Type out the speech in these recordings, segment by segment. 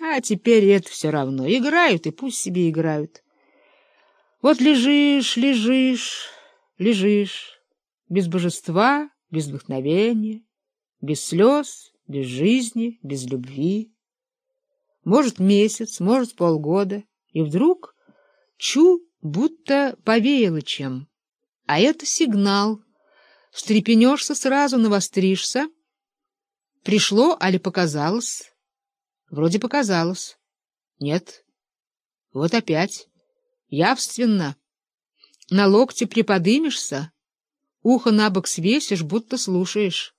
А теперь это все равно. Играют, и пусть себе играют. Вот лежишь, лежишь, лежишь, без божества, без вдохновения, без слез, без жизни, без любви. Может, месяц, может, полгода, и вдруг чу, будто повеяло чем. А это сигнал. Встрепенешься сразу, навостришься. Пришло, али показалось? Вроде показалось. Нет. Вот опять. Явственно. На локте приподымешься, ухо на бок свесишь, будто слушаешь.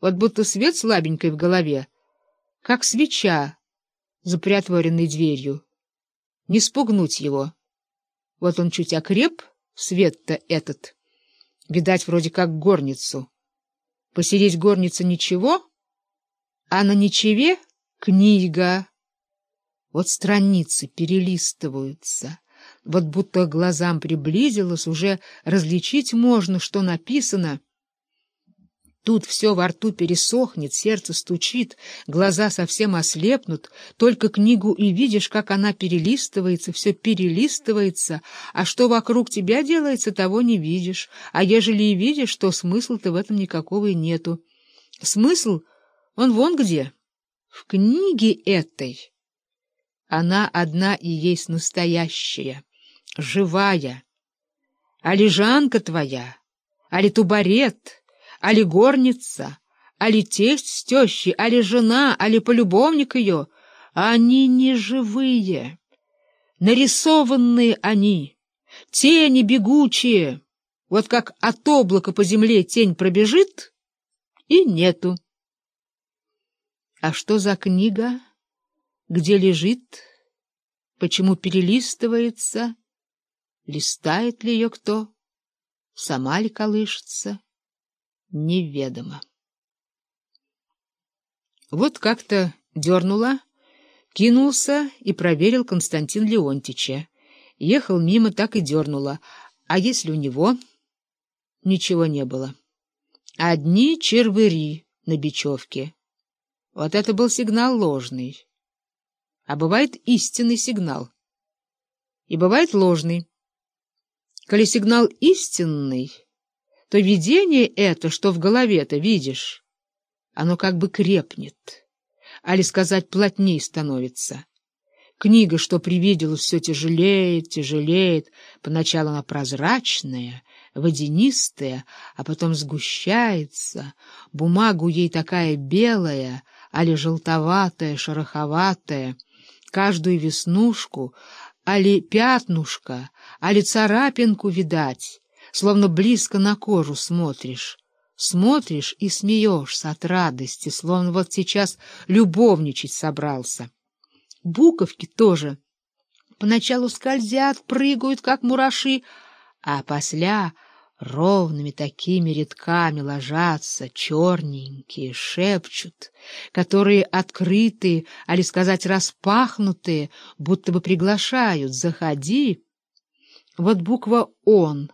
Вот будто свет слабенькой в голове, как свеча за приотворенной дверью. Не спугнуть его. Вот он чуть окреп, свет-то этот. Видать, вроде как горницу. Посереть горница ничего, а на ничеве книга. Вот страницы перелистываются. Вот будто глазам приблизилось, уже различить можно, что написано. Тут все во рту пересохнет, сердце стучит, глаза совсем ослепнут, только книгу и видишь, как она перелистывается, все перелистывается, а что вокруг тебя делается, того не видишь, а ежели и видишь, то смысла-то в этом никакого и нету. Смысл, он вон где, в книге этой. Она одна и есть настоящая живая. А лежанка твоя, али тубарет, али горница, али тесть с тещей, али жена, али полюбовник ее, они не живые. Нарисованные они, тени бегучие, вот как от облака по земле тень пробежит, и нету. А что за книга? Где лежит? Почему перелистывается? Листает ли ее кто? Сама ли колышется? Неведомо. Вот как-то дернула, кинулся и проверил Константин Леонтича. Ехал мимо, так и дернула. А если у него? Ничего не было. Одни червыри на бечевке. Вот это был сигнал ложный. А бывает истинный сигнал. И бывает ложный. Коли сигнал истинный, то видение это, что в голове-то видишь, оно как бы крепнет, али сказать плотней становится. Книга, что привиделась, все тяжелеет, тяжелеет, поначалу она прозрачная, водянистая, а потом сгущается, бумагу ей такая белая, али желтоватая, шероховатая, каждую веснушку, али пятнушка, али царапинку видать, словно близко на кожу смотришь. Смотришь и смеешься от радости, словно вот сейчас любовничать собрался. Буковки тоже поначалу скользят, прыгают, как мураши, а после ровными такими рядками ложатся, черненькие, шепчут, которые открытые, али сказать распахнутые, будто бы приглашают «заходи». Вот буква «он»,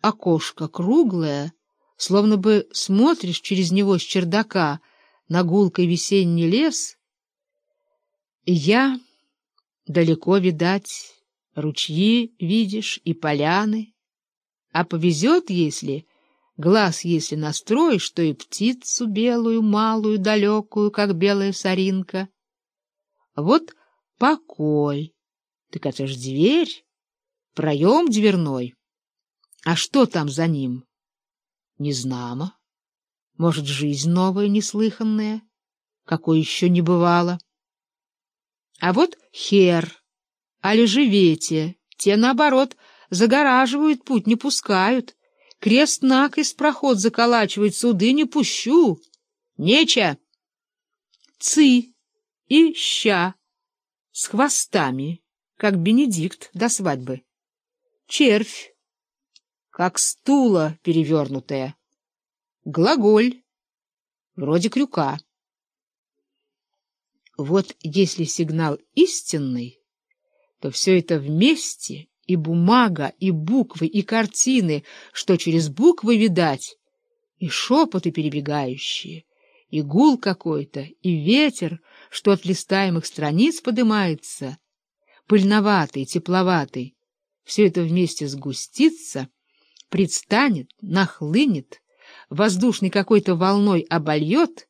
окошко круглое, словно бы смотришь через него с чердака на гулкой весенний лес. Я далеко видать, ручьи видишь и поляны, а повезет, если, глаз если настроишь, что и птицу белую, малую, далекую, как белая соринка. Вот покой. Так это ж дверь, проем дверной. А что там за ним? Незнамо. Может, жизнь новая, неслыханная, какой еще не бывало. А вот хер, али живете, те, наоборот, — Загораживают путь, не пускают. Крест-накрест проход заколачивает, суды не пущу. Неча. Ци и ща с хвостами, как Бенедикт до свадьбы. Червь, как стула перевернутая. Глаголь, вроде крюка. Вот если сигнал истинный, то все это вместе и бумага, и буквы, и картины, что через буквы видать, и шепоты перебегающие, и гул какой-то, и ветер, что от листаемых страниц подымается, пыльноватый, тепловатый. Все это вместе сгустится, предстанет, нахлынет, воздушный какой-то волной обольет —